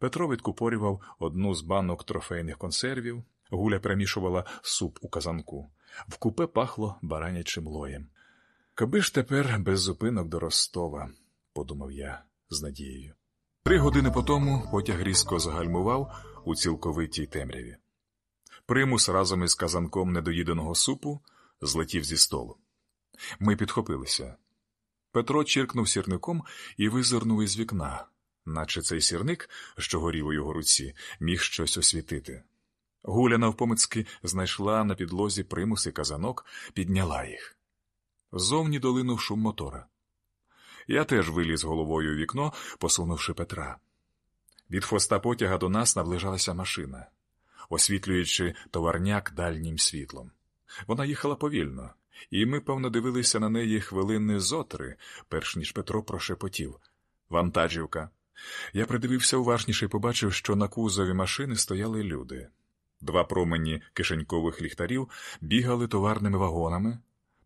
Петро відкупорював одну з банок трофейних консервів, гуля перемішувала суп у казанку. В купе пахло баранячим лоєм. Коби ж тепер без зупинок до Ростова, подумав я з надією. Три години по тому потяг різко загальмував у цілковитій темряві. Примус разом із казанком недоїденого супу злетів зі столу. Ми підхопилися. Петро чиркнув сірником і визирнув із вікна, наче цей сірник, що горів у його руці, міг щось освітити. Гуля навпомицьки знайшла на підлозі примус і казанок, підняла їх. Зовні долинув шум мотора. Я теж виліз головою у вікно, посунувши Петра. Від хвоста потяга до нас наближалася машина, освітлюючи товарняк дальнім світлом. Вона їхала повільно, і ми, певно, дивилися на неї хвилини зотри, перш ніж Петро прошепотів. Вантажівка. Я придивився уважніше і побачив, що на кузові машини стояли люди. Два промені кишенькових ліхтарів бігали товарними вагонами,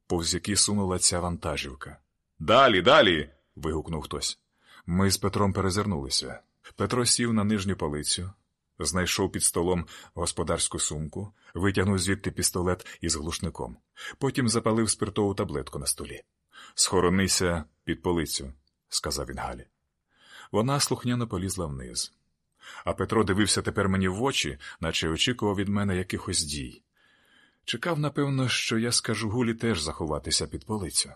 повз які сунула ця вантажівка. Далі, далі. вигукнув хтось. Ми з Петром перезирнулися. Петро сів на нижню полицю, знайшов під столом господарську сумку, витягнув звідти пістолет із глушником, потім запалив спиртову таблетку на столі. Схоронися під полицю, сказав він Галі. Вона слухняно полізла вниз. А Петро дивився тепер мені в очі, наче очікував від мене якихось дій. Чекав, напевно, що я скажу Гулі теж заховатися під полицю.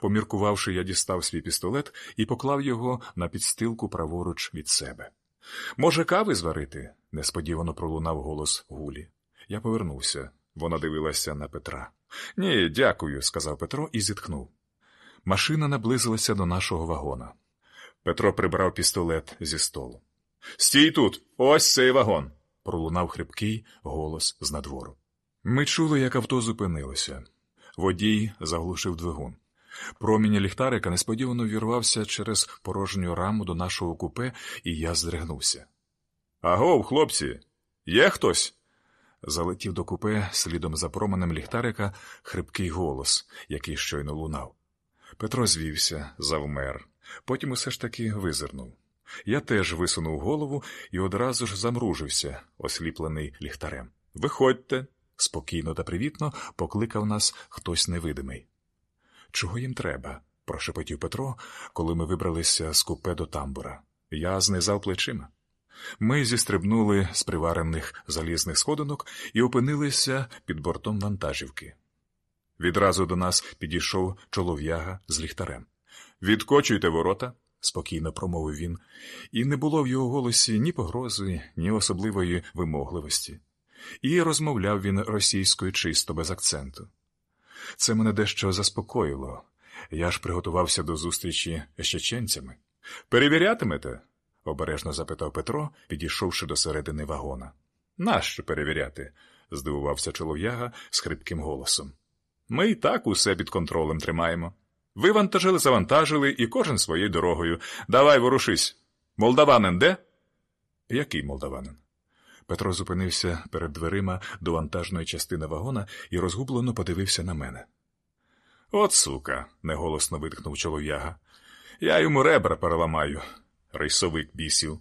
Поміркувавши, я дістав свій пістолет і поклав його на підстилку праворуч від себе. Може, кави зварити? несподівано пролунав голос Гулі. Я повернувся. Вона дивилася на Петра. Ні, дякую, сказав Петро і зітхнув. Машина наблизилася до нашого вагона. Петро прибрав пістолет зі столу. Стій тут, ось цей вагон, пролунав хрипкий голос з надвору. Ми чули, як авто зупинилося. Водій заглушив двигун. Промінь ліхтарика несподівано вірвався через порожню раму до нашого купе, і я здригнувся. Агов, хлопці, є хтось? Залетів до купе слідом за променем ліхтарика хрипкий голос, який щойно лунав. Петро звівся, завмер, потім усе ж таки визирнув. Я теж висунув голову і одразу ж замружився, осліплений ліхтарем. Виходьте, спокійно та привітно покликав нас хтось невидимий. Чого їм треба? прошепотів Петро, коли ми вибралися з купе до тамбура. Я знизав плечима. Ми зістрибнули з приварених залізних сходинок і опинилися під бортом вантажівки. Відразу до нас підійшов чолов'яга з ліхтарем. Відкочуйте ворота, спокійно промовив він, і не було в його голосі ні погрози, ні особливої вимогливості. І розмовляв він російською чисто без акценту. Це мене дещо заспокоїло. Я ж приготувався до зустрічі з чеченцями. Перевірятимете? обережно запитав Петро, підійшовши до середини вагона. Нащо перевіряти? здивувався чолов'яга з хрипким голосом. Ми і так усе під контролем тримаємо. Вивантажили, завантажили, і кожен своєю дорогою. Давай ворушись. Молдаванин де? Який молдаванин? Петро зупинився перед дверима до вантажної частини вагона і розгублено подивився на мене. От сука, неголосно видихнув чолов'яга. Я йому ребра переламаю. Рейсовик бісів.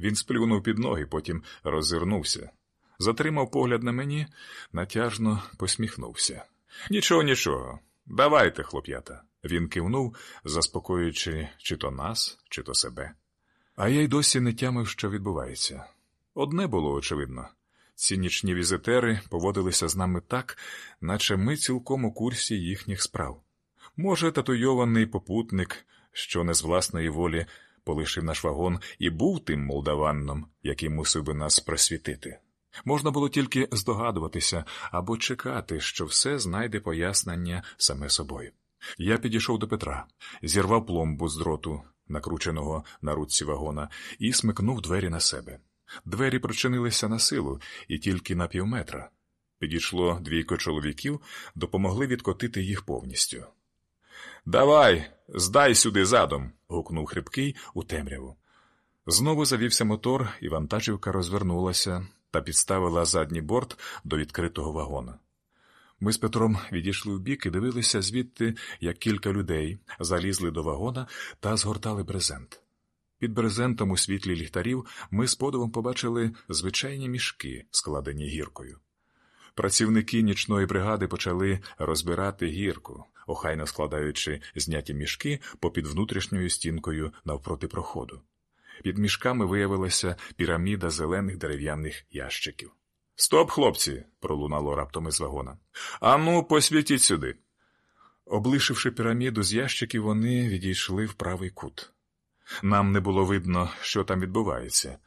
Він сплюнув під ноги, потім роззирнувся. Затримав погляд на мені, натяжно посміхнувся. Нічого, нічого. Давайте, хлоп'ята. Він кивнув, заспокоюючи чи то нас, чи то себе. А я й досі не тямив, що відбувається. Одне було очевидно ці нічні візитери поводилися з нами так, наче ми цілком у курсі їхніх справ. Може, татуйований попутник, що не з власної волі полишив наш вагон і був тим молдаванном, який мусив би нас просвітити. Можна було тільки здогадуватися або чекати, що все знайде пояснення саме собою. Я підійшов до Петра, зірвав пломбу з дроту, накрученого на руці вагона, і смикнув двері на себе. Двері прочинилися на силу і тільки на півметра. Підійшло двійко чоловіків, допомогли відкотити їх повністю. Давай, здай сюди задом. гукнув хрипкий у темряву. Знову завівся мотор, і вантажівка розвернулася та підставила задній борт до відкритого вагона. Ми з Петром відійшли в бік і дивилися звідти, як кілька людей залізли до вагона та згортали брезент. Під брезентом у світлі ліхтарів ми з подивом побачили звичайні мішки, складені гіркою. Працівники нічної бригади почали розбирати гірку, охайно складаючи зняті мішки попід внутрішньою стінкою навпроти проходу. Під мішками виявилася піраміда зелених дерев'яних ящиків. Стоп, хлопці! пролунало раптом із вагона. Ану, посвітіть сюди. Облишивши піраміду з ящиків, вони відійшли в правий кут. Нам не було видно, що там відбувається,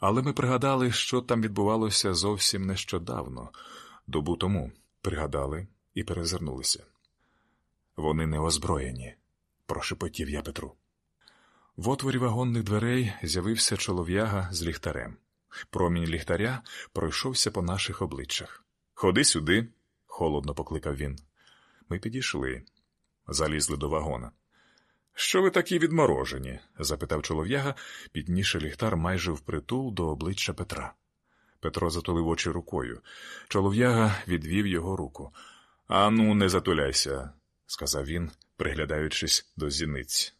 але ми пригадали, що там відбувалося зовсім нещодавно, добу тому пригадали і перезирнулися. Вони не озброєні, прошепотів я Петру. В отворі вагонних дверей з'явився чолов'яга з ліхтарем. Промінь ліхтаря пройшовся по наших обличчях. Ходи сюди, холодно покликав він. Ми підійшли, залізли до вагона. Що ви такі відморожені? запитав чолов'яга, піднісши ліхтар майже впритул до обличчя Петра. Петро затулив очі рукою. Чолов'яга відвів його руку. Ану, не затуляйся, сказав він, приглядаючись до зіниць.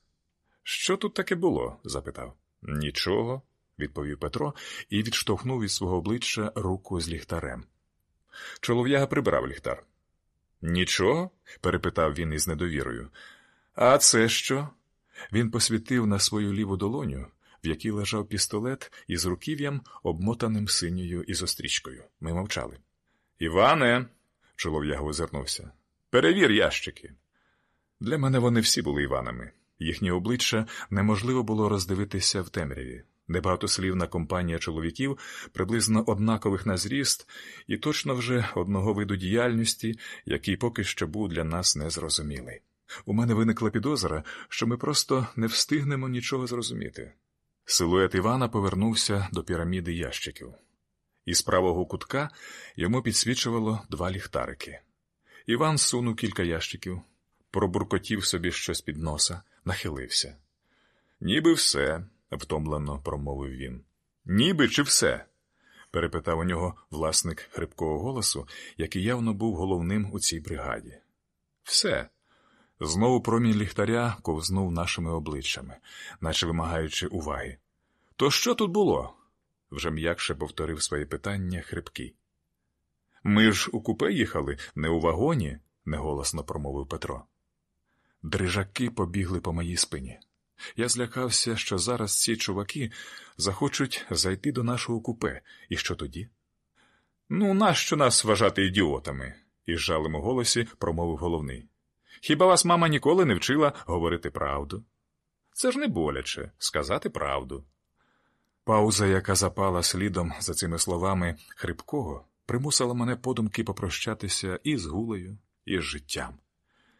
Що тут таке було? запитав. Нічого, відповів Петро і відштовхнув від свого обличчя руку з ліхтарем. Чолов'яга прибрав ліхтар. Нічого? перепитав він із недовірою. А це що? Він посвітив на свою ліву долоню, в якій лежав пістолет із руків'ям, обмотаним синьою ізострічкою. Ми мовчали. Іване, чолов'яга озирнувся, перевір ящики. Для мене вони всі були Іванами. Їхні обличчя неможливо було роздивитися в темряві. Небагатослівна компанія чоловіків, приблизно однакових на зріст, і точно вже одного виду діяльності, який поки що був для нас незрозумілий. У мене виникла підозра, що ми просто не встигнемо нічого зрозуміти. Силует Івана повернувся до піраміди ящиків. Із правого кутка йому підсвічувало два ліхтарики. Іван сунув кілька ящиків, пробуркотів собі щось під носа, нахилився. Ніби все, втомлено промовив він. Ніби чи все? перепитав у нього власник хрипкого голосу, який явно був головним у цій бригаді. Все. Знову промінь ліхтаря ковзнув нашими обличчями, наче вимагаючи уваги. То що тут було? вже м'якше повторив своє питання хрипкий. Ми ж у купе їхали, не у вагоні, неголосно промовив Петро. Дрижаки побігли по моїй спині. Я злякався, що зараз ці чуваки захочуть зайти до нашого купе, і що тоді? Ну, нащо нас вважати ідіотами? із жалем у голосі промовив головний. Хіба вас мама ніколи не вчила говорити правду? Це ж не боляче сказати правду. Пауза, яка запала слідом за цими словами хрипкого, примусила мене подумки попрощатися і з гулею, і з життям.